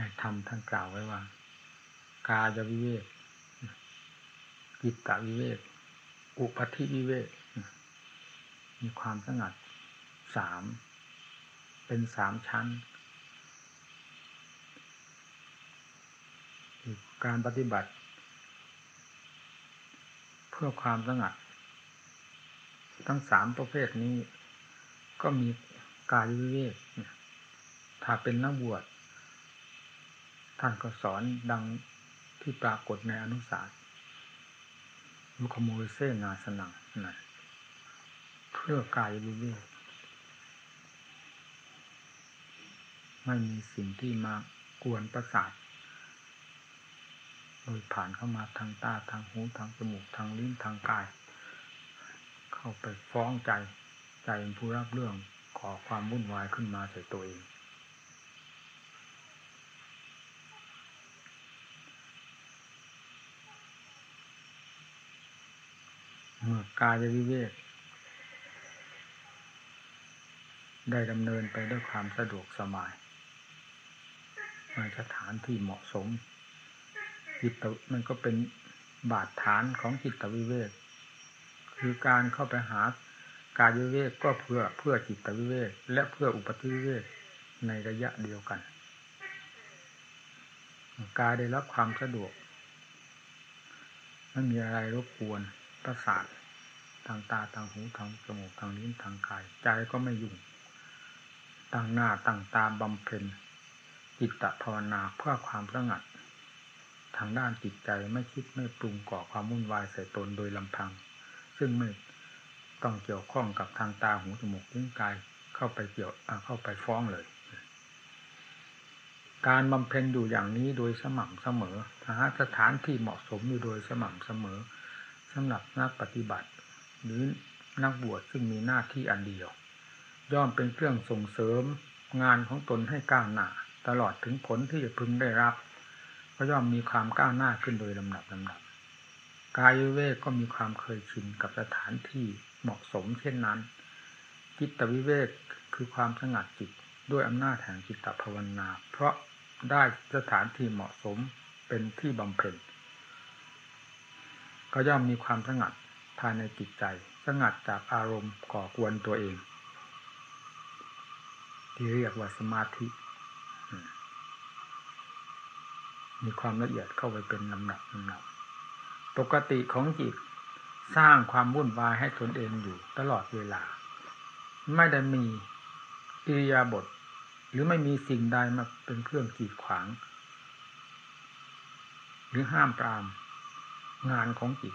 ในธรรมท่านกล่าวไว้ว่า กายวิเวกกิตตวิเวกอุปธิวิเวกมีความสงัดสามเป็นสามชั้นการปฏิบัติ เพื่อความสงัด ทั้งสามประเภทนี้ ก็มีกายวิเวกถ้าเป็นนักบวช ท่านก็สอนดังที่ปรากฏในอนุสาสลุคโมเซนาสนังนะเพื่อกายวิเวกไม่มีสิ่งที่มากวนประสาท โดยผ่านเข้ามาทางตาทางหูทางจมูกทางลิ้นทางกาย เข้าไปฟ้องใจ ใจเป็นผู้รับเรื่องก่อความวุ่นวายขึ้นมาใส่ตัวเองเมื่อ กายวิเวกได้ดำเนินไปด้วยความสะดวกสบายในสถานที่เหมาะสมจิตมันก็เป็นบาดฐานของจิตวิเวกคือการเข้าไปหากายวิเวกก็เพื่อเพื่อจิตวิเวกและเพื่ออุปธิวิเวกในระยะเดียวกันกายได้รับความสะดวกไม่มีอะไรรบกวนประสาท ทางตาทางหูทางจมูกทางลิ้นทางกาย ใจก็ไม่ยุ่งตั้งหน้าตั้งตาบำเพ็ญจิตตภาวนาเพื่อความสงัด ทางด้านจิตใจไม่คิดไม่ปรุงก่อความวุ่นวายใส่ตนโดยลำพัง ซึ่งไม่ต้องเกี่ยวข้องกับทางตาหูจมูกลิ้นกายเข้าไปเกี่ยวเข้าไปฟ้องเลย การบำเพ็ญอยู่อย่างนี้โดยสม่ำเสมอหาสถานที่เหมาะสมอยู่โดยสม่ำเสมอสำหรับนักปฏิบัติ หรือนักบวชซึ่งมีหน้าที่อันเดียว ย่อมเป็นเครื่องส่งเสริมงานของตนให้ก้าวหน้า ตลอดถึงผลที่จะพึงได้รับ ก็ย่อมมีความก้าวหน้าขึ้นโดยลำดับลำดับกายวิเวกก็มีความเคยชินกับสถานที่เหมาะสมเช่นนั้น จิตวิเวกคือความสงัดจิตด้วยอำนาจแห่งจิตตภาวนา เพราะได้สถานที่เหมาะสมเป็นที่บำเพ็ญก็ย่อมมีความสงัด ภายในจิตใจ สงัดจากอารมณ์ก่อกวนตัวเอง ที่เรียกว่าสมาธิ มีความละเอียดเข้าไปเป็นลำดับลำดับปกติของจิตสร้างความวุ่นวายให้ตนเองอยู่ตลอดเวลา ไม่ได้มีอิริยาบถหรือไม่มีสิ่งใดมาเป็นเครื่องกีดขวาง หรือห้ามปรามงานของจิต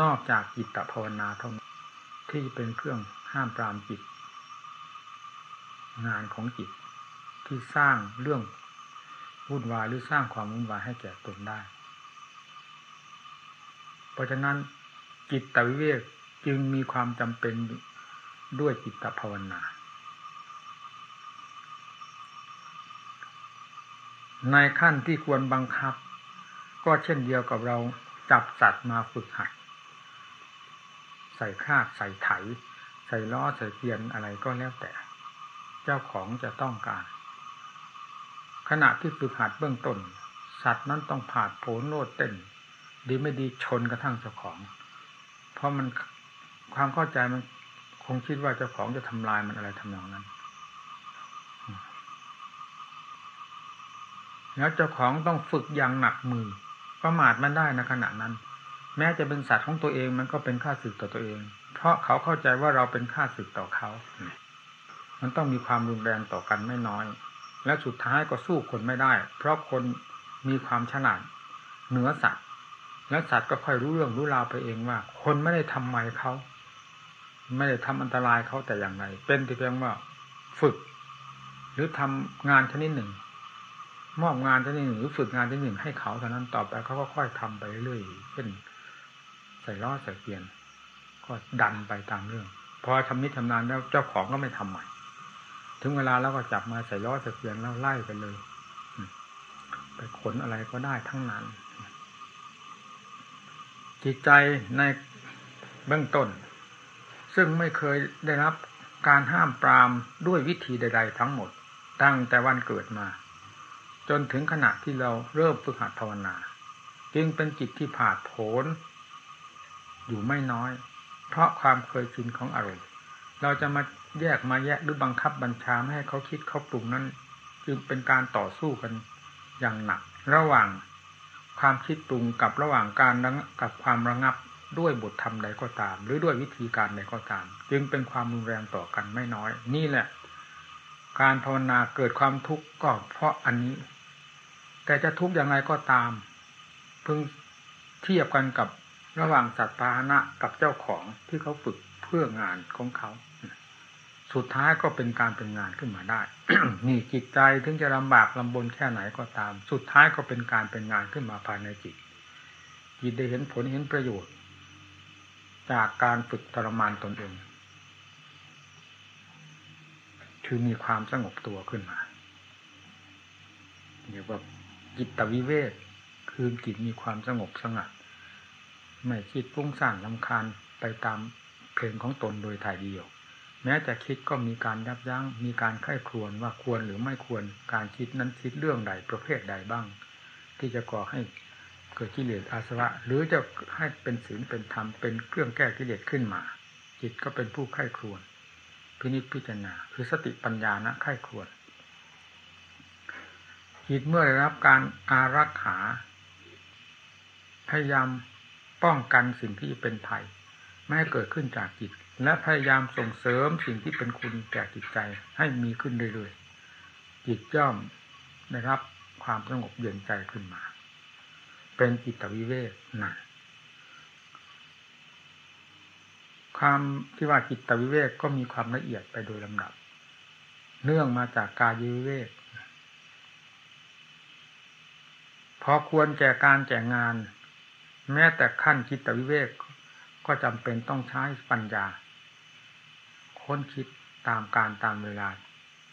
นอกจากจิตตภาวนาเท่านั้นที่เป็นเครื่องห้ามปรามจิต งานของจิตที่สร้างเรื่องวุ่นวายหรือสร้างความวุ่นวายให้แก่ตนได้ เพราะฉะนั้นจิตตวิเวกจึงมีความจำเป็นด้วยจิตตภาวนา ในขั้นที่ควรบังคับ ก็เช่นเดียวกับเราจับสัตว์มาฝึกหัด ส่คาดใส่ไถ ใส่ล้อใส่เกียนอะไรก็แล้วแต่ เจ้าของจะต้องการ ขณะที่ฝึกหัดเบื้องต้น สัตว์นั้นต้องผาดโผนโลดเต้น ดีไม่ดีชนกระทั่งเจ้าของ เพราะมันความเข้าใจมันคงคิดว่าเจ้าของจะทำลายมันอะไรทำนองนั้น แล้วเจ้าของต้องฝึกอย่างหนักมือ ประมาทมันได้นะขณะนั้น แม้จะเป็นสัตว์ของตัวเองมันก็เป็นค่าศึกต่อตัวเอง เพราะเขาเข้าใจว่าเราเป็นค่าศึกต่อเขา มันต้องมีความรุนแรงต่อกันไม่น้อย และสุดท้ายก็สู้คนไม่ได้ เพราะคนมีความฉลาดเหนือสัตว์ และสัตว์ก็ค่อยรู้เรื่องรู้ราวไปเองว่า คนไม่ได้ทำไมเขา ไม่ได้ทำอันตรายเขาแต่อย่างไร เป็นแต่เพียงว่าฝึก หรือทำงานชนิดหนึ่ง มอบงานที่หนึ่งหรือฝึกงานที่หนึ่งให้เขาเท่านั้นต่อไปเขาก็ค่อยทำไปเรื่อยเช่น ใส่ล้อใส่เปลี่ยนก็ดันไปตามเรื่อง พอทำนิดทำนานแล้วเจ้าของก็ไม่ทำใหม่ ถึงเวลาแล้วก็จับมาใส่ล้อใส่เปลี่ยนแล้วไล่ไปเลยไปขนอะไรก็ได้ทั้งนั้น จิตใจในเบื้องต้น ซึ่งไม่เคยได้รับการห้ามปรามด้วยวิธีใด ๆ ทั้งหมด ตั้งแต่วันเกิดมา จนถึงขณะที่เราเริ่มฝึกหัดภาวนา จึงเป็นจิตที่ผาดโผน อยู่ไม่น้อย เพราะความเคยชินของอารมณ์ เราจะมาแยกมาแยกหรือบังคับบัญชาไม่ให้เขาคิดเขาปรุงนั้น จึงเป็นการต่อสู้กันอย่างหนัก ระหว่างความคิดปรุงกับระหว่างการกับความระงับด้วยบทธรรมใดก็ตาม หรือด้วยวิธีการใดก็ตาม จึงเป็นความรุนแรงต่อกันไม่น้อย นี่แหละ การภาวนาเกิดความทุกข์ก็เพราะอันนี้ แต่จะทุกข์อย่างไรก็ตาม พึงเทียบกันกับ ระหว่างสัตว์พาหนะกับเจ้าของที่เขาฝึกเพื่องานของเขา สุดท้ายก็เป็นการเป็นงานขึ้นมาได้ นี่จิตใจถึงจะลำบากลำบนแค่ไหนก็ตาม สุดท้ายก็เป็นการเป็นงานขึ้นมาภายในจิต จิตได้เห็นผลเห็นประโยชน์ จากการฝึกทรมานตนเองคือมีความสงบตัวขึ้นมาเรียกว่าจิตตวิเวกคือจิตมีความสงบสงัด ไม่คิดฟุ้งซ่านลำคาญไปตามเพลงของตนโดยถ่ายเดียว แม้จะคิดก็มีการยับยัง้ง มีการไข้ครวนว่าควรหรือไม่ควร การคิดนั้นคิดเรื่องใดประเภทใดบ้าง ที่จะก่อให้เกิดกิเลสอาสวะ หรือจะให้เป็นศีลเป็นธรรมเป็นเครื่องแก้กิเลสขึ้นมา จิตก็เป็นผู้ไข้ครวนพินิจพิจารณาคือสติปัญญานะไข้ครวนจิตเมื่อได้รับการอารักขาพยายาม ป้องกันสิ่งที่เป็นภัย ไม่ให้เกิดขึ้นจากจิต และพยายามส่งเสริมสิ่งที่เป็นคุณแก่จิตใจให้มีขึ้นเรื่อยๆจิตย่อมได้รับความสงบเย็นใจขึ้นมา เป็นจิตวิเวกนะความที่ว่าจิตวิเวกก็มีความละเอียดไปโดยลำดับ เนื่องมาจากกายวิเวกพอควรแก่การแก่งาน แม้แต่ขั้นจิดตวิเวกก็จำเป็นต้องใช้ปัญญา ค้นคิดตามการตามเวลา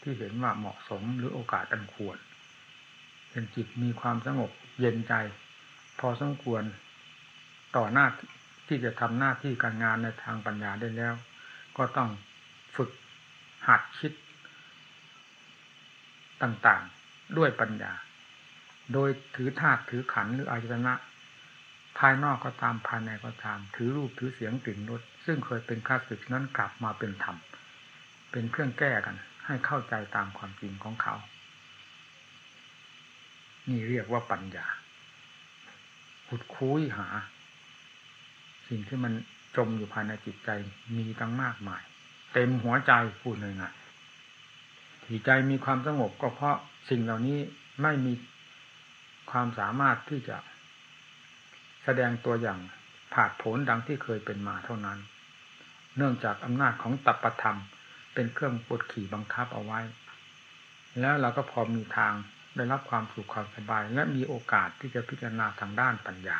ที่เห็นว่าเหมาะสมหรือโอกาสอันควรเป็นจิตมีความสงบเย็นใจ พอสมควรต่อหน้าที่จะทำหน้าที่การงานในทางปัญญาได้แล้ว ก็ต้องฝึกหัดคิดต่างๆด้วยปัญญา โดยถือธาตุถือขันหรืออายตนะ ภายนอกก็ตามภายในก็ตาม ถือรูปถือเสียงกลิ่นรสซึ่งเคยเป็นข้าศึกนั้นกลับมาเป็นธรรมเป็นเครื่องแก้กัน ให้เข้าใจตามความจริงของเขา นี่เรียกว่าปัญญาขุดคุ้ยหา สิ่งที่มันจมอยู่ภายในจิตใจมีตั้งมากมาย เต็มหัวใจพูดเลยนะที่ใจมีความสงบก็เพราะสิ่งเหล่านี้ไม่มีความสามารถที่จะ แสดงตัวอย่างผาดผนดังที่เคยเป็นมาเท่านั้น เนื่องจากอำนาจของตัปธรรม เป็นเครื่องปดขี่บังคับเอาไว้ แล้วเราก็พอมีทางได้รับความสุขความสบาย และมีโอกาสที่จะพิจารณาทางด้านปัญญา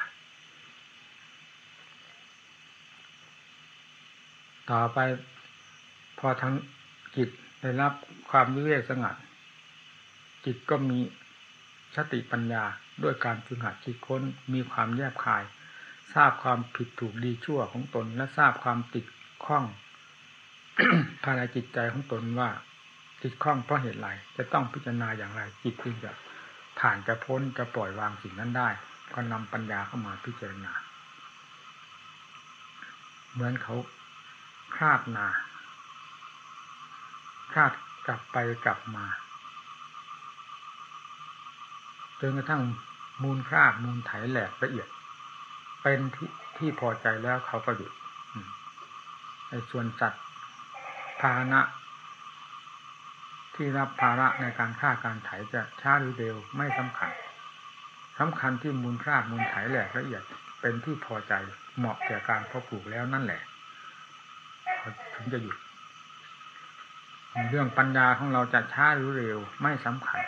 ต่อไปพอทั้งจิตได้รับความวิเวกสงัด จิตก็มี สติปัญญาด้วยการฝึกหัดคิดค้นมีความแยบคาย ทราบความผิดถูกดีชั่วของตน และทราบความติดข้องภายในจิตใจของตนว่า ติดข้องเพราะเหตุไรจะต้องพิจารณาอย่างไร จิตจึงจะผ่านจะพ้นจะปล่อยวางสิ่งนั้นได้ ก็นำปัญญาเข้ามาพิจารณา เหมือนเขาคาดนาคาดกลับไปกลับมา จนกระทั่งมูลคราบมูลไถแหลกละเอียด เป็นที่ที่พอใจแล้วเขาก็หยุดในส่วนจัดภาณะ ที่รับภาระในการฆ่าการไถจะช้าหรือเร็วไม่สำคัญสำคัญที่มูลคราบมูลไถแหลกละเอียด เป็นที่พอใจเหมาะแก่การเพาะปลูกแล้วนั่นแหละถึงจะหยุด เรื่องปัญญาของเราจะช้าหรือเร็วไม่สำคัญ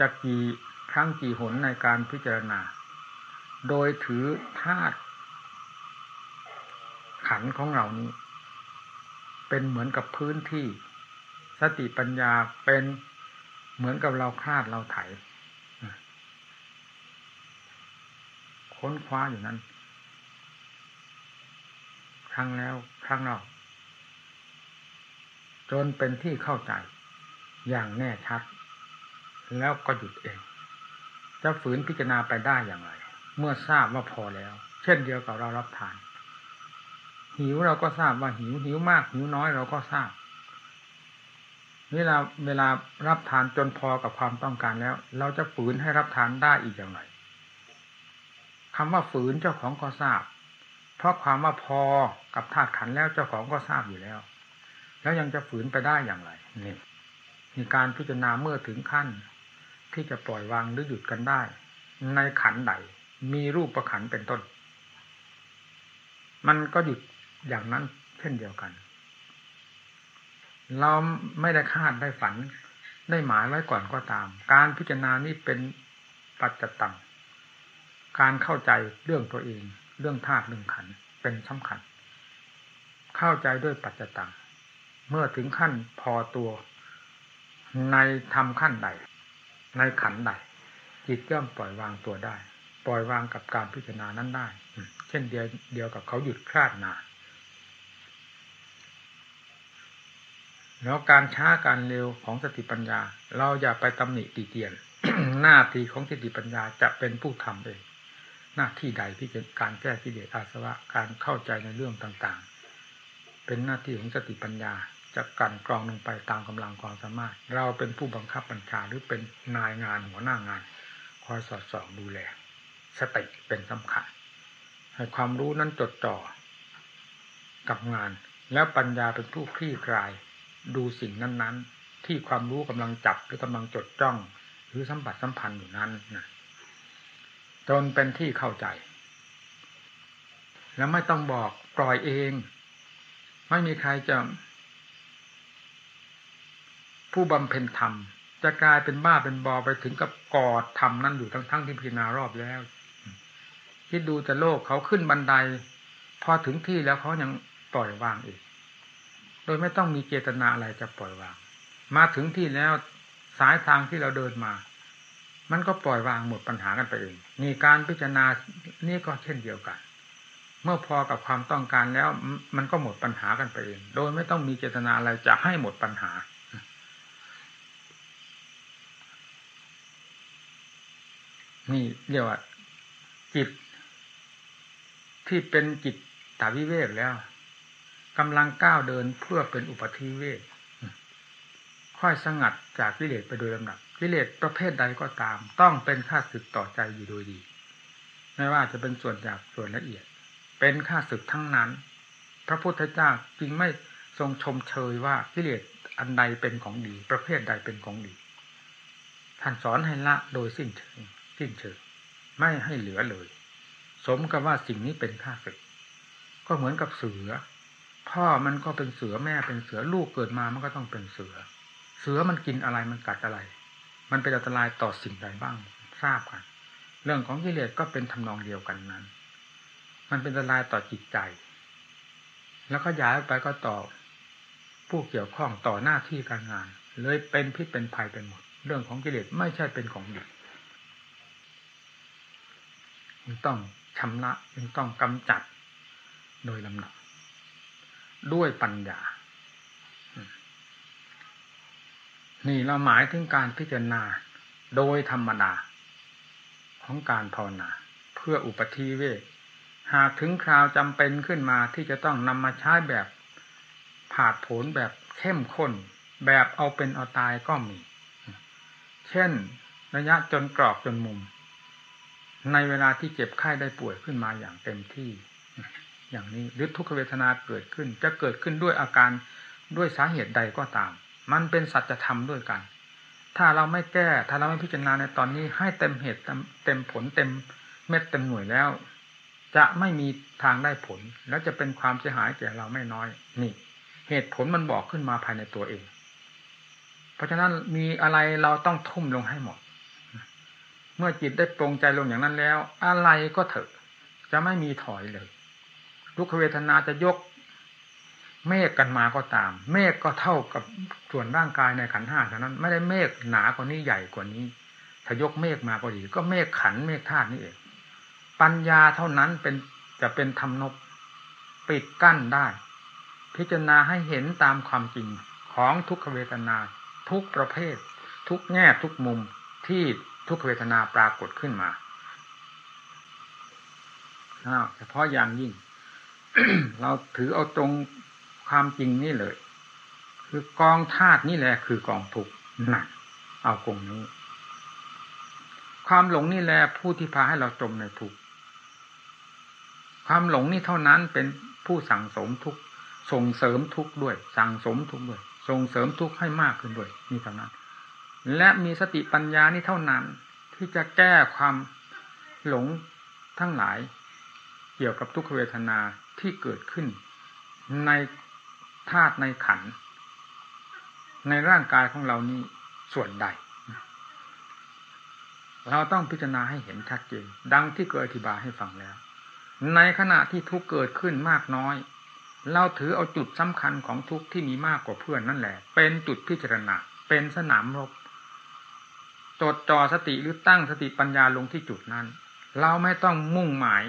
จะกี่ครั้งกี่หนในการพิจารณา โดยถือธาตุขันของเรานี้ เป็นเหมือนกับพื้นที่ สติปัญญาเป็นเหมือนกับเราคาดเราไถค้นคว้าอยู่นั้น ครั้งแล้วครั้งเล่าจนเป็นที่เข้าใจอย่างแน่ชัด แล้วก็หยุดเอง จะฝืนพิจารณาไปได้อย่างไร เมื่อทราบว่าพอแล้ว เช่นเดียวกับเรารับทาน หิวเราก็ทราบว่าหิวหิวมาก หิวน้อยเราก็ทราบเวลาเวลารับทานจนพอกับความต้องการแล้ว เราจะฝืนให้รับทานได้อีกอย่างไรคำว่าฝืนเจ้าของก็ทราบ เพราะความว่าพอกับธาตุขันแล้วเจ้าของก็ทราบอยู่แล้ว แล้วยังจะฝืนไปได้อย่างไรนี่มีการพิจารณาเมื่อถึงขั้น ที่จะปล่อยวางหรือหยุดกันได้ ในขันใดมีรูปประขันเป็นต้น มันก็หยุดอย่างนั้นเช่นเดียวกัน เราไม่ได้คาดได้ฝันได้หมายไว้ก่อนก็ตาม การพิจารณานี้เป็นปัจจตังการเข้าใจเรื่องตัวเอง เรื่องธาตุเรื่องขันเป็นสำคัญ เข้าใจด้วยปัจจตังเมื่อถึงขั้นพอตัวในทำขั้นใด ในขันใดจิตย่อมปล่อยวางตัวได้ ปล่อยวางกับการพิจารณานั้นได้ เช่นเดียวเดียวกับเขาหยุดคลาดนาแล้วการช้าการเร็วของสติปัญญา เราอย่าไปตำหนิตีเตียน หน้าที่ของสติปัญญาจะเป็นผู้ทำเองหน้าที่ใดที่จะการแก้กิเลสอาสวะการเข้าใจในเรื่องต่างๆ เป็นหน้าที่ของสติปัญญา จะกันกรองลงไปตามกำลังความสามารถ เราเป็นผู้บังคับบัญชาหรือเป็นนายงานหัวหน้างาน คอยสอดส่องดูแล สติเป็นสำคัญ ให้ความรู้นั้นจดจ่อกับงาน แล้วปัญญาเป็นผู้คลี่คลาย ดูสิ่งนั้น ๆ ที่ความรู้กำลังจับหรือกำลังจดจ้อง หรือสัมผัสสัมพันธ์อยู่นั้นนะจนเป็นที่เข้าใจ แล้วไม่ต้องบอกปล่อยเอง ไม่มีใครจะ ผู้บำเพ็ญธรรม จะกลายเป็นบ้าเป็นบอไปถึงกับกอดธรรมนั่นอยู่ทั้งทั้งที่พิจารณารอบแล้วคิดดูแต่โลกเขาขึ้นบันได พอถึงที่แล้วเขายังปล่อยวางอีก โดยไม่ต้องมีเจตนาอะไรจะปล่อยวาง มาถึงที่แล้วสายทางที่เราเดินมา มันก็ปล่อยวางหมดปัญหากันไปเองนี่การพิจารณานี่ก็เช่นเดียวกัน เมื่อพอกับความต้องการแล้ว มันก็หมดปัญหากันไปเอง โดยไม่ต้องมีเจตนาอะไรจะให้หมดปัญหา นี่เรียกว่า จิต ที่เป็นจิตตาวิเวกแล้วกำลังก้าวเดินเพื่อเป็นอุปธิเวกค่อยสงัดจากวิเลศไปโดยลำดับกิเลสประเภทใดก็ตาม ต้องเป็นค่าศึกต่อใจอยู่โดยดี ไม่ว่าจะเป็นส่วนหยาบส่วนละเอียด เป็นค่าศึกทั้งนั้น พระพุทธเจ้าจึงไม่ทรงชมเชยว่ากิเลสอันใดเป็นของดี ประเภทใดเป็นของดี ท่านสอนให้ละโดยสิ้นเชิง สิ้นเชิงไม่ให้เหลือเลย สมกับว่าสิ่งนี้เป็นค่าศึก ก็เหมือนกับเสือ พ่อมันก็เป็นเสือแม่เป็นเสือลูกเกิดมามันก็ต้องเป็นเสือ เสือมันกินอะไรมันกัดอะไร มันเป็นอันตรายต่อสิ่งใดบ้างทราบกัน เรื่องของกิเลสก็เป็นทำนองเดียวกันนั้น มันเป็นอันตรายต่อจิตใจ แล้วก็ย้ายไปก็ต่อผู้เกี่ยวข้องต่อหน้าที่การงาน เลยเป็นพิษเป็นภัยเป็นหมด เรื่องของกิเลสไม่ใช่เป็นของดี มันต้องชำระมันต้องกำจัดโดยลำดับด้วยปัญญา นี่เราหมายถึงการพิจารณาโดยธรรมดาของการภาวนาเพื่ออุปธิเวกหากถึงคราวจำเป็นขึ้นมาที่จะต้องนำมาใช้แบบผาดผลแบบเข้มข้น แบบเอาเป็นเอาตายก็มี เช่นระยะจนกรอบจนมุม ในเวลาที่เจ็บไข้ได้ป่วยขึ้นมาอย่างเต็มที่ อย่างนี้หรือทุกขเวทนาเกิดขึ้น จะเกิดขึ้นด้วยอาการด้วยสาเหตุใดก็ตาม มันเป็นสัจธรรมด้วยกัน ถ้าเราไม่แก้ ถ้าเราไม่พิจารณาในตอนนี้ให้เต็มเหตุเต็มผลเต็มเม็ดเต็มหน่วยแล้ว จะไม่มีทางได้ผล แล้วจะเป็นความเสียหายแก่เราไม่น้อยนี่ เหตุผลมันบอกขึ้นมาภายในตัวเอง เพราะฉะนั้นมีอะไรเราต้องทุ่มลงให้หมด เมื่อจิตได้ปรงใจลงอย่างนั้นแล้ว อะไรก็เถอะ จะไม่มีถอยเลยทุกขเวทนาจะยก เมฆกันมาก็ตาม เมฆก็เท่ากับส่วนร่างกายในขันห้าเท่านั้น ไม่ได้เมฆหนากว่านี้ใหญ่กว่านี้ ถ้ายกเมฆมาก็ดี ก็เมฆขันเมฆธาตุนี่เองปัญญาเท่านั้นเป็นจะเป็นธรรมนบปิดกั้นได้ พิจารณาให้เห็นตามความจริงของทุกขเวทนา ทุกประเภท ทุกแง่ทุกมุมที่ ทุกขเวทนาปรากฏขึ้นมาเฉพาะอย่างยิ่ง เราถือเอาตรงความจริงนี่เลย คือกองธาตุนี่แหละคือกองทุกข์นั่นเอากงนี้ ความหลงนี่แหละผู้ที่พาให้เราจมในทุกข์ความหลงนี่เท่านั้นเป็นผู้สั่งสมทุกข์ส่งเสริมทุกข์ด้วย สั่งสมทุกข์ด้วย ส่งเสริมทุกข์ให้มากขึ้นด้วยนี่เท่านั้น และมีสติปัญญานี่เท่านั้น ที่จะแก้ความหลงทั้งหลาย เกี่ยวกับทุกขเวทนาที่เกิดขึ้น ในธาตุในขัน ในร่างกายของเรานี้ส่วนใด เราต้องพิจารณาให้เห็นชัดเจนดังที่เกิดอธิบายให้ฟังแล้ว ในขณะที่ทุกเกิดขึ้นมากน้อย เราถือเอาจุดสำคัญของทุกที่มีมากกว่าเพื่อนนั่นแหละ เป็นจุดพิจารณาเป็นสนามรบ จดจ่อสติหรือตั้งสติปัญญาลงที่จุดนั้น เราไม่ต้องมุ่งหมาย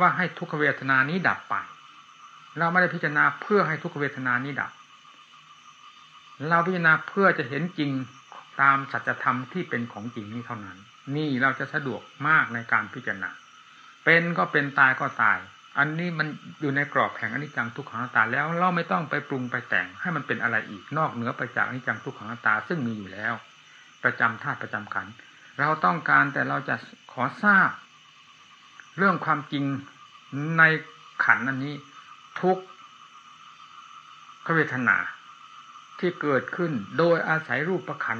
ว่าให้ทุกขเวทนานี้ดับไป เราไม่ได้พิจารณาเพื่อให้ทุกขเวทนานี้ดับ เราพิจารณาเพื่อจะเห็นจริงตามสัจธรรมที่เป็นของจริงนี้เท่านั้น นี่เราจะสะดวกมากในการพิจารณา เป็นก็เป็นตายก็ตาย อันนี้มันอยู่ในกรอบแห่งอนิจจังทุกขังตาแล้วเราไม่ต้องไปปรุงไปแต่งให้มันเป็นอะไรอีกนอกเหนือไปจากอนิจจังทุกขังตาซึ่งมีอยู่แล้ว ประจำธาตุประจำขัน เราต้องการแต่เราจะขอทราบ เรื่องความจริงในขันอันนี้ ทุกขเวทนาที่เกิดขึ้นโดยอาศัยรูปประขัน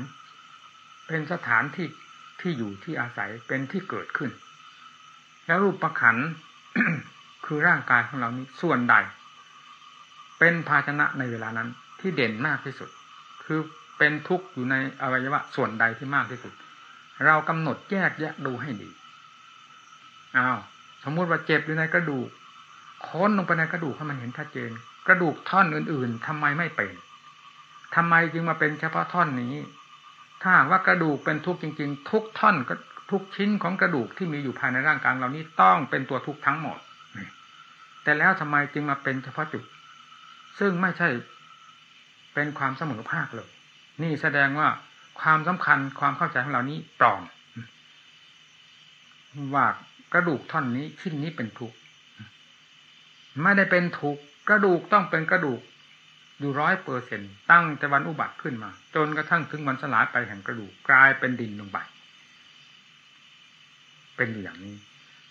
เป็นสถานที่ที่อยู่ที่อาศัยเป็นที่เกิดขึ้น แล้วรูปประขันคือร่างกายของเรานี้ส่วนใด เป็นภาชนะในเวลานั้นที่เด่นมากที่สุด คือ เป็นทุกข์อยู่ในอวัยวะส่วนใดที่มากที่สุด เรากำหนดแยกแยะดูให้ดีอ้าวสมมุติว่าเจ็บอยู่ในกระดูกค้นลงไปในกระดูกให้มันเห็นชัดเจน กระดูกท่อนอื่น ๆทำไมไม่เป็นทำไมจึงมาเป็นเฉพาะท่อนนี้ ถ้าว่ากระดูกเป็นทุกข์จริง ๆ ทุกท่อนก็ทุกชิ้นของกระดูกที่มีอยู่ภายในร่างกายเรานี้ต้องเป็นตัวทุกข์ทั้งหมดแต่แล้วทำไมจึงมาเป็นเฉพาะจุด ซึ่งไม่ใช่เป็นความเสมอภาคเลย นี่แสดงว่าความสำคัญความเข้าใจของเรานี้ปลอมว่ากระดูกท่อนนี้ชิ้นนี้เป็นทุกข์ไม่ได้เป็นทุกข์กระดูกต้องเป็นกระดูกอยู่ร้อยเปอร์เซ็นตั้งแต่วันอุบัติขึ้นมา จนกระทั่งถึงวันสลายไปแห่งกระดูกกลายเป็นดินลงไปเป็นอย่างนี้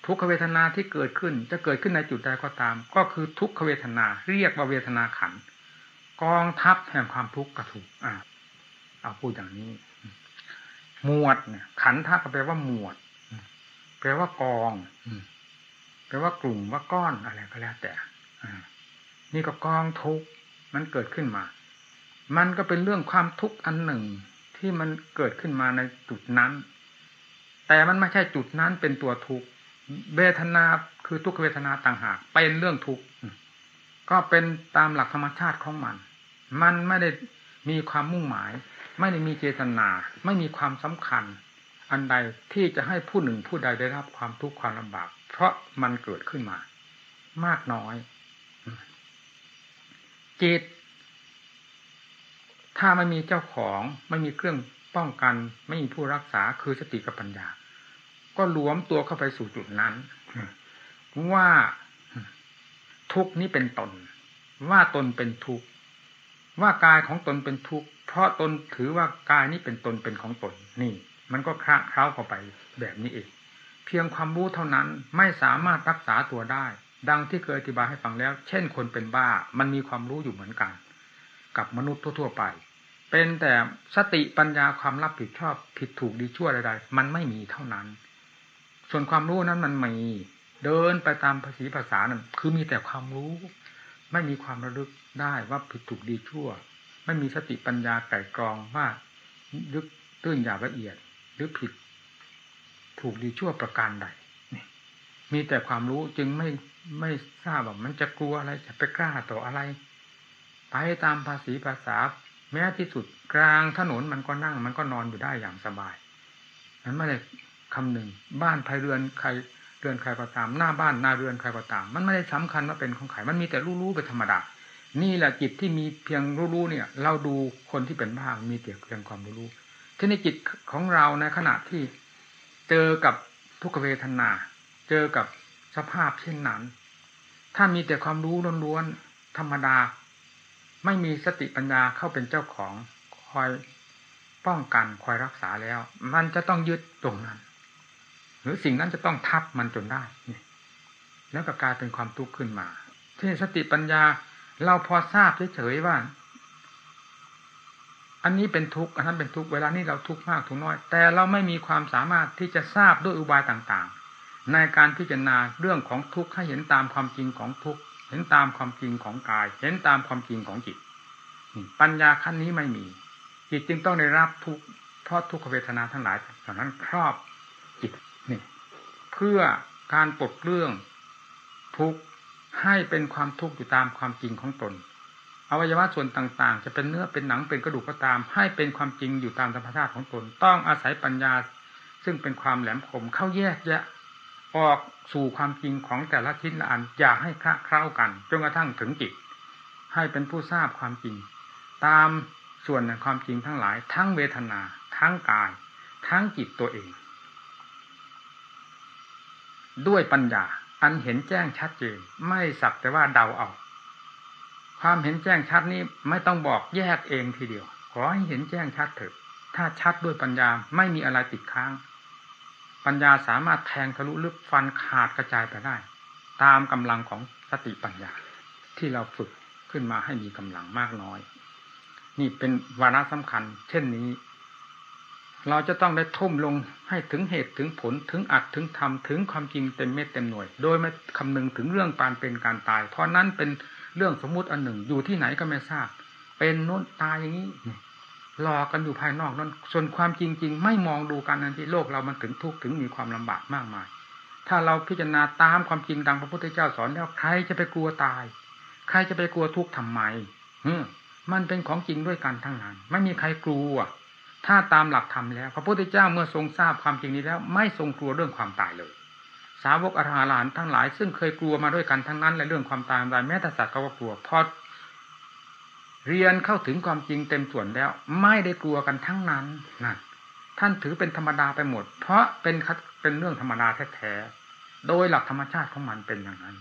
ทุกขเวทนาที่เกิดขึ้น จะเกิดขึ้นในจุดใดก็ตาม ก็คือทุกขเวทนาเรียกว่าเวทนาขันกองทัพแห่งความทุกข์กระถูกอ่า เอาพูดอย่างนี้ หมวดเนี่ย ขันทัพแปลว่าหมวด แปลว่ากองแปลว่ากลุ่มว่าก้อนอะไรก็แล้วแต่นี่ก็กองทุกข์มันเกิดขึ้นมา มันก็เป็นเรื่องความทุกข์อันหนึ่งที่มันเกิดขึ้นมาในจุดนั้น แต่มันไม่ใช่จุดนั้นเป็นตัวทุกข์เวทนาคือทุกขเวทนาต่างหาก เป็นเรื่องทุกข์ก็เป็นตามหลักธรรมชาติของมัน มันไม่ได้มีความมุ่งหมาย ไม่ได้มีเจตนา ไม่มีความสำคัญ อันใดที่จะให้ผู้หนึ่งผู้ใดได้รับความทุกข์ความลำบาก เพราะมันเกิดขึ้นมา มากน้อย จิต ถ้าไม่มีเจ้าของ ไม่มีเครื่องป้องกัน ไม่มีผู้รักษาคือสติกับปัญญา ก็หลวมตัวเข้าไปสู่จุดนั้นว่าทุกนี้เป็นตน ว่าตนเป็นทุก ว่ากายของตนเป็นทุก เพราะตนถือว่ากายนี้เป็นตนเป็นของตนนี่ มันก็คลาเคล้าเข้าไปแบบนี้เองเพียงความรู้เท่านั้นไม่สามารถรักษาตัวได้ ดังที่เคยอธิบายให้ฟังแล้ว เช่นคนเป็นบ้า มันมีความรู้อยู่เหมือนกัน กับมนุษย์ทั่ว ๆ ไป เป็นแต่สติปัญญาความรับผิดชอบผิดถูกดีชั่วใดๆมันไม่มีเท่านั้น ส่วนความรู้นั้นมันมีเดินไปตามภาษีภาษานั้นคือมีแต่ความรู้ ไม่มีความระลึกได้ว่าผิดถูกดีชั่ว ไม่มีสติปัญญาไก่กรองว่าลึกตื้นหยาบละเอียด หรือผิด ถูกดีชั่วประการใดมีแต่ความรู้จึงไม่ไม่ทราบว่ามันจะกลัวอะไรจะไปกล้าต่ออะไร ไปตามภาษีภาษา แม้ที่สุดกลางถนนมันก็นั่ง มันก็นอนอยู่ได้อย่างสบายมันไม่ได้คำหนึ่งบ้านภายเรือนใครเรือนใครก็ตามหน้าบ้านหน้าเรือนใครก็ตาม มันไม่ได้สำคัญว่าเป็นของใครมันมีแต่รู้ๆไปธรรมดา นี่แหละจิตที่มีเพียงรู้ๆเนี่ย เราดูคนที่เป็นบ้ามีแต่เพียงความรู้ที่ในจิตของเราในขณะที่เจอกับทุกเวทนา เจอกับสภาพเช่นนั้น ถ้ามีแต่ความรู้ล้วนๆธรรมดา ไม่มีสติปัญญาเข้าเป็นเจ้าของคอยป้องกันคอยรักษาแล้ว มันจะต้องยึดตรงนั้น หรือสิ่งนั้นจะต้องทับมันจนได้ แล้วก็กลายเป็นความทุกข์ขึ้นมา ที่สติปัญญา เราพอทราบเฉยๆว่า อันนี้เป็นทุกข์อันนั้นเป็นทุกข์เวลานี้เราทุกข์มากทุกน้อย แต่เราไม่มีความสามารถที่จะทราบด้วยอุบายต่างๆ ในการพิจารณาเรื่องของทุกข์ให้เห็นตามความจริงของทุกข์เห็นตามความจริงของกาย เห็นตามความจริงของจิตปัญญาขั้นนี้ไม่มี จิตจึงต้องได้รับทุกข์เพราะทุกขเวทนาทั้งหลายเหล่านั้นครอบจิตนี่เพื่อการปลดเรื่องทุกข์ ให้เป็นความทุกข์อยู่ตามความจริงของตนอวัยวะส่วนต่างๆ จะเป็นเนื้อเป็นหนังเป็นกระดูกก็ตาม ให้เป็นความจริงอยู่ตามธรรมชาติของตน ต้องอาศัยปัญญา ซึ่งเป็นความแหลมคมเข้าแยกแยะ ออกสู่ความจริงของแต่ละชิ้นละอันอย่าให้คละเคล้ากันจนกระทั่งถึงจิตให้เป็นผู้ทราบความจริง ตามส่วนแห่งความจริงทั้งหลาย ทั้งเวทนา ทั้งกาย ทั้งจิตตัวเอง ด้วยปัญญา อันเห็นแจ้งชัดเจนไม่สักแต่ว่าเดาเอาความเห็นแจ้งชัดนี้ไม่ต้องบอกแยกเองทีเดียว ขอให้เห็นแจ้งชัดเถิดถ้าชัดด้วยปัญญาไม่มีอะไรติดค้าง ปัญญาสามารถแทงทะลุลึกฟันขาดกระจายไปได้ ตามกำลังของสติปัญญา ที่เราฝึกขึ้นมาให้มีกำลังมากน้อย นี่เป็นวาระสำคัญ เช่นนี้ เราจะต้องได้ทุ่มลงให้ถึงเหตุถึงผลถึงอัดถึงทำถึงความจริงเต็มเม็ดเต็มหน่วย โดยไม่คำนึงถึงเรื่องการเป็นการตาย เพราะนั้นเป็นเรื่องสมมุติอันหนึ่งอยู่ที่ไหนก็ไม่ทราบ เป็นโน้นตายอย่างนี้หลอกกันอยู่ภายนอกนั้น ส่วนความจริงจริงไม่มองดูกันนั้นที่โลกเรามันถึงทุกข์ถึงมีความลำบากมากมาย ถ้าเราพิจารณาตามความจริงดังพระพุทธเจ้าสอนแล้วใครจะไปกลัวตาย ใครจะไปกลัวทุกข์ทำไมมันเป็นของจริงด้วยกันทั้งนั้นไม่มีใครกลัว ถ้าตามหลักธรรมแล้ว พระพุทธเจ้าเมื่อทรงทราบความจริงนี้แล้ว ไม่ทรงกลัวเรื่องความตายเลย สาวกอรหันทั้งหลาย ซึ่งเคยกลัวมาด้วยกันทั้งนั้นและเรื่องความตายแม้แต่สัตว์ก็กลัวพอเรียนเข้าถึงความจริงเต็มส่วนแล้ว ไม่ได้กลัวกันทั้งนั้นนั่นท่านถือเป็นธรรมดาไปหมด เพราะเป็นเป็นเรื่องธรรมดาแท้ๆโดยหลักธรรมชาติของมันเป็นอย่างนั้น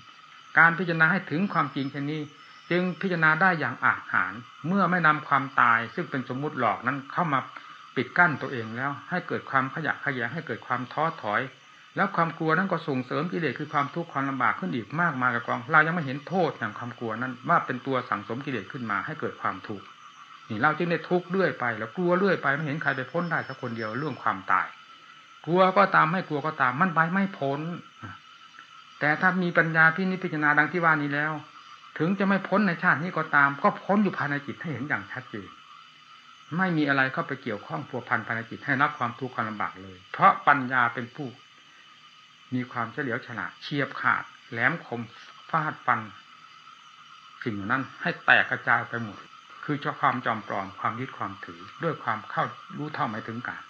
การพิจารณาให้ถึงความจริงเช่นนี้ จึงพิจารณาได้อย่างอาจหาร เมื่อไม่นำความตายซึ่งเป็นสมมุติหลอกนั้นเข้ามา ปิดกั้นตัวเองแล้ว ให้เกิดความขยะขยะให้เกิดความท้อถอย แล้วความกลัวนั้นก็ส่งเสริมกิเลสคือความทุกข์ความลำบากขึ้นอีกมากมายกับกอง เรายังไม่เห็นโทษแห่งความกลัวนั้นว่าเป็นตัวสั่งสมกิเลสขึ้นมา ให้เกิดความทุกข์นี่เราจึงได้ทุกข์เรื่อยไป แล้วกลัวเรื่อยไปไม่เห็นใครไปพ้นได้สักคนเดียวเรื่องความตาย กลัวก็ตามไม่กลัวก็ตามมันไปไม่พ้น แต่ถ้ามีปัญญาพินิจพิจารณาดังที่ว่านี้แล้ว ถึงจะไม่พ้นในชาตินี้ก็ตาม ก็พ้นอยู่ภายในจิตให้เห็นอย่างชัดเจน ไม่มีอะไรเข้าไปเกี่ยวข้องพัวพันภายในจิตให้รับความทุกข์ความลำบากเลย เพราะปัญญาเป็นผู้ มีความเฉลียวฉลาดเฉียบขาด แหลมคมฟาดฟัน สิ่งนั้น ให้แตกกระจายไปหมด คือเจ้าความจอมปลอมความยึดความถือ ด้วยความเข้ารู้เท่าไม่ถึงการ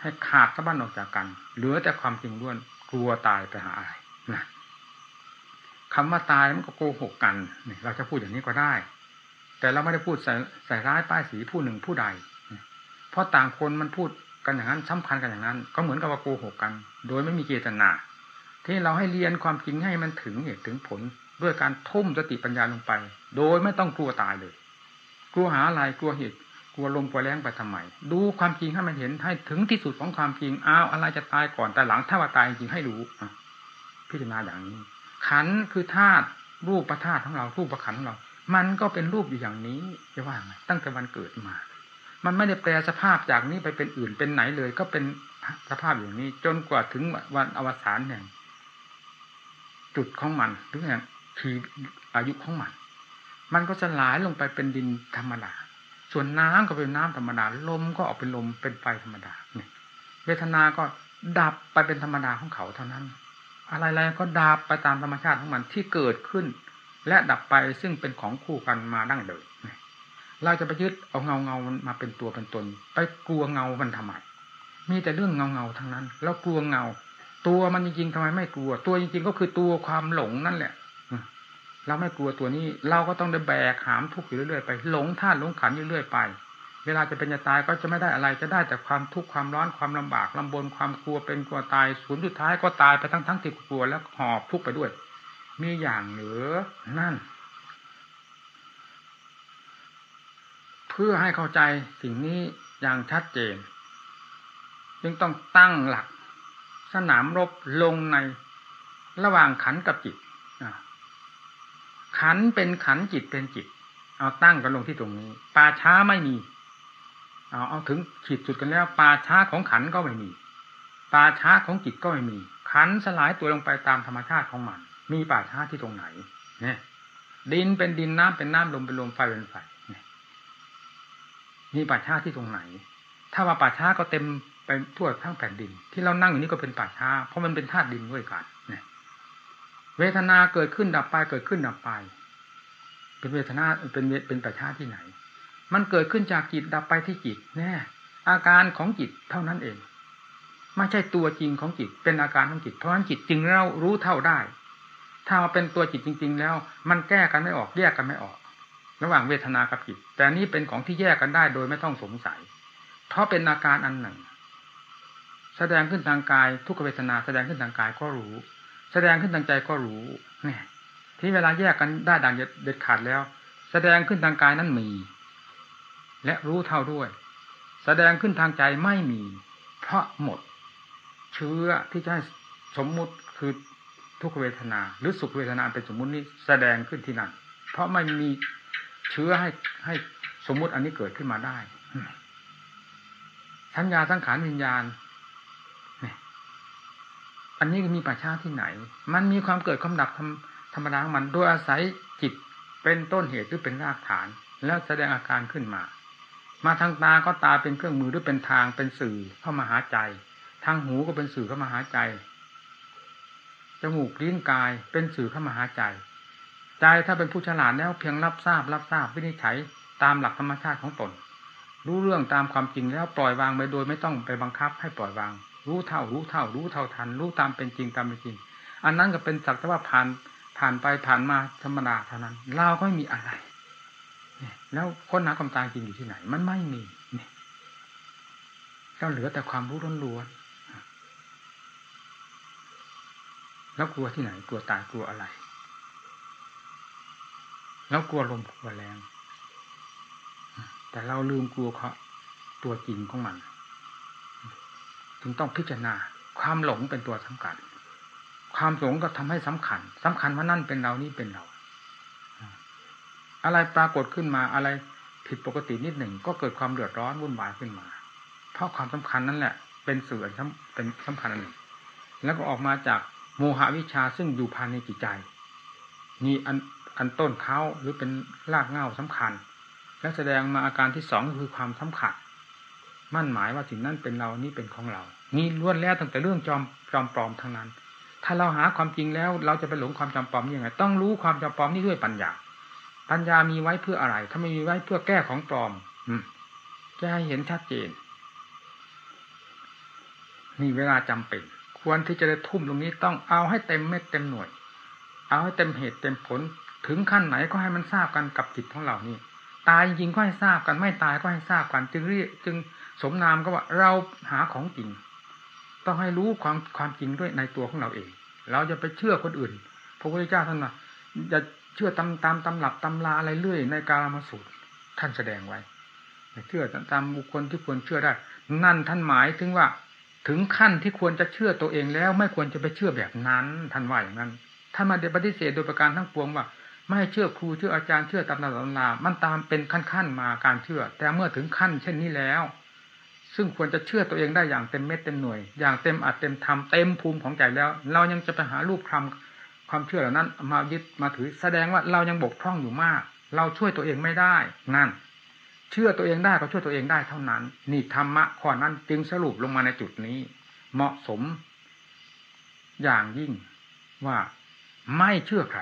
ให้ขาดสะบั้นออกจากกัน เหลือแต่ความจริงล้วนกลัวตายไปหาอะไรนะคำว่าตายมันก็โกหกกันเราจะพูดอย่างนี้ก็ได้ แต่เราไม่ได้พูดใส่ใส่ร้ายป้ายสีผู้หนึ่งผู้ใด เพราะต่างคนมันพูดกันอย่างนั้นสำคัญกันอย่างนั้น ก็เหมือนกับว่าโกหกกัน โดยไม่มีเจตนา ที่เราให้เรียนความจริงให้มันถึงเหตุถึงผล ด้วยการทุ่มสติปัญญาลงไป โดยไม่ต้องกลัวตายเลย กลัวหาอะไรกลัวเหตุกลัวลมกลัวแรงไปทำไม ดูความจริงให้มันเห็นให้ถึงที่สุดของความจริงอ้าวอะไรจะตายก่อนแต่หลังถ้าว่าตายจริงให้รู้พิจารณาอย่างนี้ ขันคือธาตุรูปประธาตุของเรารูปประขันของเรา มันก็เป็นรูปอยู่อย่างนี้จะว่าไงตั้งแต่วันเกิดมา มันไม่ได้แปลสภาพจากนี้ไปเป็นอื่นเป็นไหนเลย ก็เป็นสภาพอย่างนี้ จนกว่าถึงวันอวสานแห่งจุดของมันหรือแห่งทีอายุของมัน มันก็จะหลายลงไปเป็นดินธรรมดา ส่วนน้ำก็เป็นน้ำธรรมดา ลมก็ออกเป็นลมเป็นไฟธรรมดาเนี่ยเวทนาก็ดับไปเป็นธรรมดาของเขาเท่านั้น อะไรๆก็ดับไปตามธรรมชาติของมันที่เกิดขึ้น และดับไปซึ่งเป็นของคู่กันมาดั้งเดิมเราจะไปยึดเอาเงาเงามันมาเป็นตัวเป็นตน ไปกลัวเงามันทำไมมีแต่เรื่องเงาเงาทั้งนั้น แล้วกลัวเงา ตัวมันจริงๆทำไมไม่กลัว ตัวจริงๆก็คือตัวความหลงนั่นแหละเราไม่กลัวตัวนี้ เราก็ต้องได้แบกหามทุกข์อยู่เรื่อยๆไป หลงท่าหลงขันอยู่เรื่อยไป เวลาจะเป็นจะตายก็จะไม่ได้อะไรจะได้แต่ความทุกข์ความร้อนความลำบากลำบนความกลัวเป็นกลัวตายสูญสุดท้ายก็ตายไปทั้งทั้งที่กลัวแล้วหอบทุกข์ไปด้วย มีอย่างเหนือนั่น เพื่อให้เข้าใจสิ่งนี้อย่างชัดเจน จึงต้องตั้งหลัก สนามรบลงในระหว่างขันกับจิตขันเป็นขันจิตเป็นจิต เอาตั้งกันลงที่ตรงนี้ป่าช้าไม่มี เอาเอาถึงขีดสุดกันแล้วป่าช้าของขันก็ไม่มีป่าช้าของจิตก็ไม่มี ขันสลายตัวลงไปตามธรรมชาติของมัน มีป่าช้าที่ตรงไหนเนี่ยดินเป็นดินน้ำเป็นน้ำลมเป็นลมไฟเป็นไฟมีป่าช้าที่ตรงไหน ถ้าว่าป่าช้าก็เต็มไปทั่วทั้งแผ่นดิน ที่เรานั่งอยู่นี่ก็เป็นป่าช้า เพราะมันเป็นธาตุดินด้วยกันเนี่ยเวทนาเกิดขึ้นดับไปเกิดขึ้นดับไป เป็นเวทนาเป็นเป็นป่าช้าที่ไหน มันเกิดขึ้นจากจิตดับไปที่จิตแน่อาการของจิตเท่านั้นเอง ไม่ใช่ตัวจริงของจิตเป็นอาการของจิตเพราะฉะนั้นจิตจึงเรารู้เท่าได้ ถ้ามาเป็นตัวจิตจริง ๆ แล้ว มันแก้กันไม่ออกแยกกันไม่ออก ระหว่างเวทนากับจิต แต่นี้เป็นของที่แยกกันได้โดยไม่ต้องสงสัย เพราะเป็นอาการอันหนึ่ง แสดงขึ้นทางกายทุกเวทนา แสดงขึ้นทางกายก็รู้ แสดงขึ้นทางใจก็รู้เนี่ยที่เวลาแยกกันได้ดังเด็ดขาดแล้ว แสดงขึ้นทางกายนั้นมี และรู้เท่าด้วย แสดงขึ้นทางใจไม่มี เพราะหมด เชื้อที่จะให้สมมุติคือ ทุกเวทนา หรือสุขเวทนาเป็นสมมุตินี้แสดงขึ้นที่นั่นเพราะไม่มีเชื้อให้ให้สมมุติอันนี้เกิดขึ้นมาได้สัญญาสังขารวิญญาณเนี่ยอันนี้มีปัจฉาที่ไหน มันมีความเกิดความดับธรรมดาของมัน โดยอาศัยจิตเป็นต้นเหตุหรือเป็นรากฐาน แล้วแสดงอาการขึ้นมา มาทางตาก็ตาเป็นเครื่องมือหรือเป็นทางเป็นสื่อเข้ามาหาใจ ทางหูก็เป็นสื่อเข้ามาหาใจ จมูกลิ้นกายเป็นสื่อเข้ามาหาใจ ใจถ้าเป็นผู้ฉลาดแล้วเพียงรับทราบ รับทราบวินิจฉัยตามหลักธรรมชาติของตน รู้เรื่องตามความจริงแล้วปล่อยวางไปโดยไม่ต้องไปบังคับให้ปล่อยวาง รู้เท่ารู้เท่า รู้เท่าทัน รู้ตามเป็นจริงตามเป็นจริง อันนั้นก็เป็นสักแต่ว่าผ่านผ่านไปผ่านมาธรรมดาเท่านั้นเราก็ไม่มีอะไรแล้วคนหาความตายจริงอยู่ที่ไหน มันไม่มีเนี่ยเราเหลือแต่ความรู้ล้วน แล้วกลัวที่ไหนกลัวตายกลัวอะไร แล้วกลัวลมกลัวแรงแต่เราลืมกลัวเขาตัวจริงของมัน จึงต้องพิจารณา ความหลงเป็นตัวสำคัญ ความหลงก็ทำให้สำคัญสำคัญว่านั่นเป็นเรานี่เป็นเรา อะไรปรากฏขึ้นมาอะไรผิดปกตินิดหนึ่งก็เกิดความเดือดร้อนวุ่นวายขึ้นมา เพราะความสำคัญนั่นแหละ เป็นสื่อเป็นสำคัญอันหนึ่ง แล้วก็ออกมาจาก โมหะวิชาซึ่งอยู่ภายในจิตใจ นี่อันอันต้นเขาหรือเป็นรากเหง้าสำคัญ และแสดงมาอาการที่สองคือความสำคัญมั่นหมายว่าสิ่งนั้นเป็นเรานี่เป็นของเรา นี่ล้วนแล้วตั้งแต่เรื่องจอมจอมปลอมทั้งนั้น ถ้าเราหาความจริงแล้ว เราจะไปหลงความจอมปลอมยังไง ต้องรู้ความจอมปลอมนี่ด้วยปัญญา ปัญญามีไว้เพื่ออะไร ถ้าไม่มีไว้เพื่อแก้ของปลอม อืมจะให้เห็นชัดเจนนี่เวลาจำเป็น ควรที่จะได้ทุ่มตรงนี้ต้องเอาให้เต็มเม็ดเต็มหน่วย เอาให้เต็มเหตุเต็มผลถึงขั้นไหนก็ให้มันทราบกันกับจิตของเรานี่ตายจริงก็ให้ทราบกันไม่ตายก็ให้ทราบกันจึงเรียกจึงสมนามก็ว่าเราหาของจริง ต้องให้รู้ความความจริงด้วยในตัวของเราเอง เราจะไปเชื่อคนอื่นพระพุทธเจ้าท่านว่าอย่าเชื่อตามตามตำหลับตำลาอะไรเรื่อยในการมาสูตร ท่านแสดงไว้เชื่อตามบุคคลที่ควรเชื่อได้ นั่นท่านหมายถึงว่า ถึงขั้นที่ควรจะเชื่อตัวเองแล้ว ไม่ควรจะไปเชื่อแบบนั้นท่านว่าอย่างนั้นท่านมาเดปฏิเสธโดยประการทั้งปวงว่า ไม่เชื่อครูเชื่ออาจารย์เชื่อตำนานตำนามันตามเป็นขั้นๆมาการเชื่อ แต่เมื่อถึงขั้น เช่นนี้แล้ว ซึ่งควรจะเชื่อตัวเองได้อย่างเต็มเม็ดเต็มหน่วย อย่างเต็มอัดเต็มทำเต็มภูมิของใจแล้ว เรายังจะไปหารูปคำความเชื่อเหล่านั้น มายึดมาถือแสดงว่าเรายังบกพร่องอยู่มาก เราช่วยตัวเองไม่ได้นั่น เชื่อตัวเองได้ก็ช่วยตัวเองได้เท่านั้น นี่ธรรมะข้อนั้นจึงสรุปลงมาในจุดนี้ เหมาะสม อย่างยิ่งว่าไม่เชื่อใคร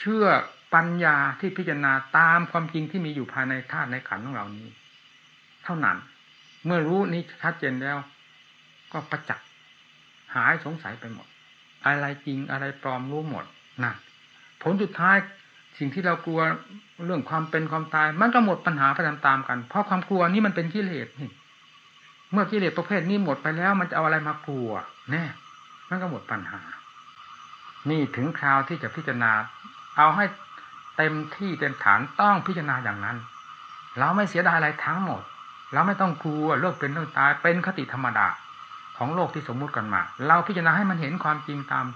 เชื่อปัญญาที่พิจารณาตามความจริงที่มีอยู่ภายในธาตุในขันของเรานี้ เท่านั้น เมื่อรู้นี้ชัดเจนแล้ว ก็ประจักษ์หายสงสัยไปหมด อะไรจริงอะไรปลอมรู้หมดนั่นผลสุดท้าย สิ่งที่เรากลัวเรื่องความเป็นความตาย มันก็หมดปัญหาไปตามๆกัน เพราะความกลัวนี้มันเป็นกิเลสนี่เมื่อกิเลสประเภทนี้หมดไปแล้ว มันจะเอาอะไรมากลัวแน่มันก็หมดปัญหา นี่ถึงคราวที่จะพิจารณา เอาให้เต็มที่เต็มฐานต้องพิจารณาอย่างนั้น เราไม่เสียดายอะไรทั้งหมด เราไม่ต้องกลัวโลกเป็นเรื่องตายเป็นคติธรรมดาของโลกที่สมมุติกันมา เราพิจารณาให้มันเห็นความจริงตาม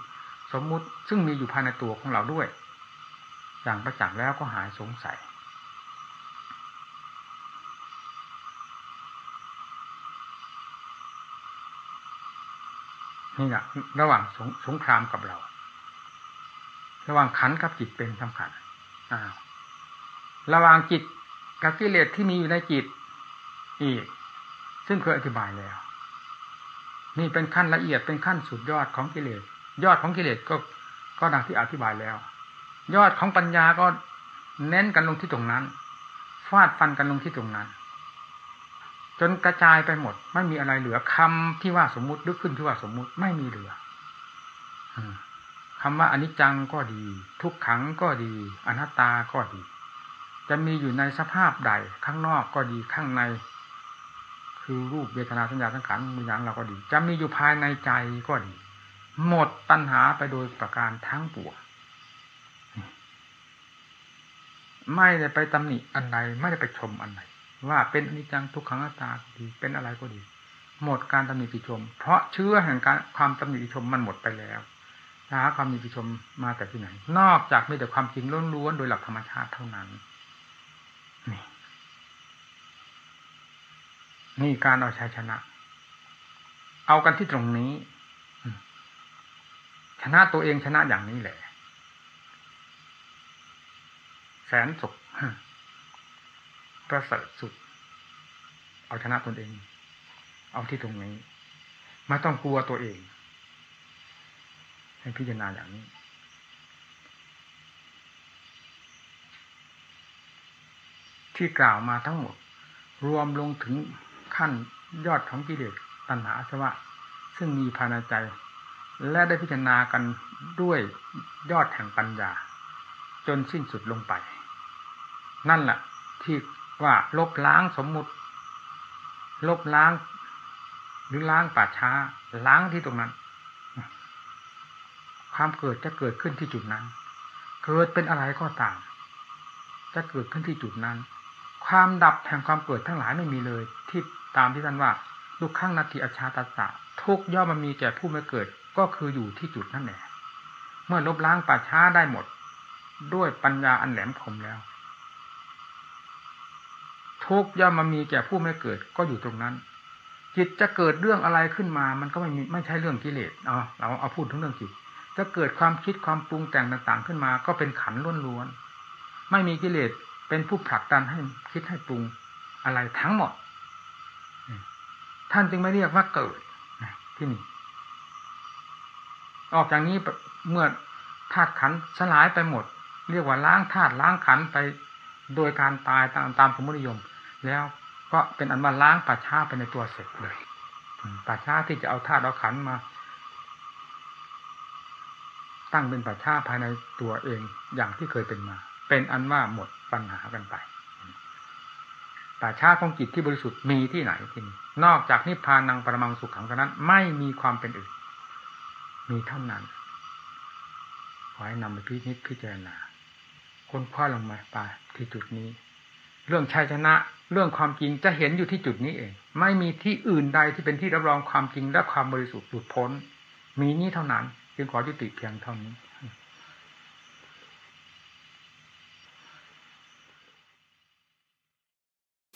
สมมุติซึ่งมีอยู่ภายในตัวของเราด้วย อย่างประจักษ์แล้วก็หายสงสัย นี่แหละระหว่างสงสงครามกับเรา ระหว่างขันกับจิตเป็นสำคัญระหว่างจิตกับกิเลสที่มีอยู่ในจิต อีก ซึ่งเคยอธิบายแล้ว นี่เป็นขั้นละเอียดเป็นขั้นสุดยอดของกิเลส ยอดของกิเลสก็ก็ดังที่อธิบายแล้ว ยอดของปัญญาก็เน้นกันลงที่ตรงนั้น ฟาดฟันกันลงที่ตรงนั้น จนกระจายไปหมด ไม่มีอะไรเหลือคำที่ว่าสมมุติหรือขึ้นที่ว่าสมมุติไม่มีเหลือคำว่าอนิจจังก็ดี ทุกขังก็ดี อนัตตาก็ดี จะมีอยู่ในสภาพใด ข้างนอกก็ดีข้างใน คือรูปเวทนาสัญญาสังขารมือยังเราก็ดี จะมีอยู่ภายในใจก็ดี หมดตัณหาไปโดยประการทั้งปวง ไม่ได้ไปตำหนิอันใดไม่ได้ไปชมอันใดว่าเป็นอนิจจังทุกขังอัตตาดีเป็นอะไรก็ดี หมดการตำหนิติชม เพราะเชื้อแห่งการความตำหนิติชมมันหมดไปแล้วหาความมีติชมมาแต่ที่ไหน นอกจากมีแต่ความจริงล้วนๆโดยหลักธรรมชาติเท่านั้น นี่นี่การเอาชัยชนะ เอากันที่ตรงนี้ ชนะตัวเองชนะอย่างนี้แหละ แสนสุขประเสริฐสุด เอาชนะตนเอง เอาที่ตรงนี้ไม่ต้องกลัวตัวเอง ให้พิจารณาอย่างนี้ ที่กล่าวมาทั้งหมด รวมลงถึงขั้นยอดของกิเลสตัณหาสวะ ซึ่งมีภายในใจ และได้พิจารณากันด้วยยอดแห่งปัญญา จนสิ้นสุดลงไป นั่นแหละที่ว่าลบล้างสมมุติ ลบล้าง หรือล้างป่าช้า ล้างที่ตรงนั้น ความเกิดจะเกิดขึ้นที่จุดนั้น เกิดเป็นอะไรก็ตาม จะเกิดขึ้นที่จุดนั้น ความดับแห่งความเกิดทั้งหลายไม่มีเลย ที่ตามที่ท่านว่าลูกข้างนาทีอชาตสะทุกย่อมมันมีแก่ผู้ไม่เกิดก็คืออยู่ที่จุดนั่นแหละเมื่อลบล้างป่าช้าได้หมด ด้วยปัญญาอันแหลมคมแล้ว ทุกย่อมมามีแก่ผู้ไม่เกิดก็อยู่ตรงนั้น จิตจะเกิดเรื่องอะไรขึ้นมา มันก็ไม่มีไม่ใช่เรื่องกิเลสเอาเราเอาพูดถึงเรื่องจิต จะเกิดความคิดความปรุงแต่งต่างๆขึ้นมา ก็เป็นขันล้วนๆไม่มีกิเลสเป็นผู้ผลักดันให้คิดให้ปรุงอะไรทั้งหมด ท่านจึงไม่เรียกว่าเกิดที่นี่ออกจากนี้เมื่อธาตุขันสลายไปหมด เรียกว่าล้างธาตุล้างขันไปโดยการตายตามตามสมมตินิยม แล้วก็เป็นอันว่าล้างป่าช้าไปในตัวเสร็จเลยป่าช้าที่จะเอาธาตุเอาขันมา ตั้งเป็นป่าช้าภายในตัวเองอย่างที่เคยเป็นมา เป็นอันว่าหมดปัญหากันไปป่าช้าของจิตที่บริสุทธิ์มีที่ไหนที่นี่นอกจากนิพพานังปรมังสุขขังนั้น ไม่มีความเป็นอื่น มีเท่านั้นขอให้นำไปพิจิตพิจารณาค้นคว้าลงมาไปที่จุดนี้ เรื่องชัยชนะ เรื่องความจริงจะเห็นอยู่ที่จุดนี้เอง ไม่มีที่อื่นใดที่เป็นที่รับรองความจริงและความบริสุทธิ์หลุดพ้น มีนี้เท่านั้น จึงขอยุติเพียงเท่านี้